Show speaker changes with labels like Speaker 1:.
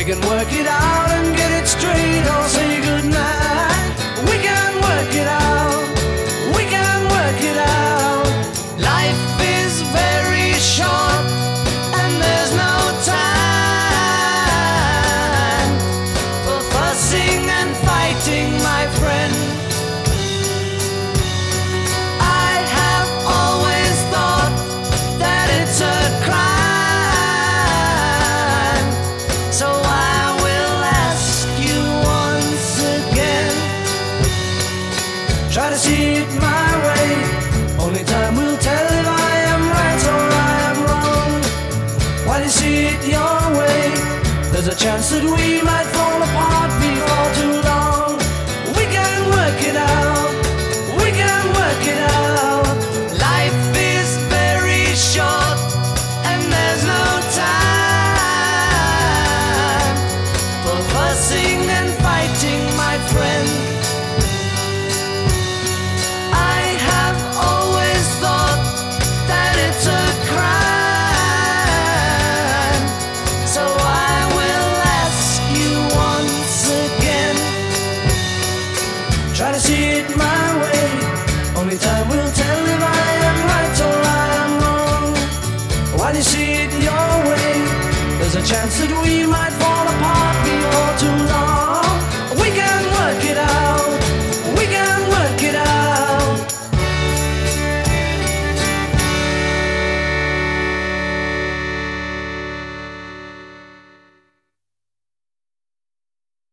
Speaker 1: We can work it out and get it straight. Or say Try to see it my way. Only time will tell if I am right or I am wrong. While you see it your way, there's a chance that we might fall apart before too see it your way. There's a chance that we might.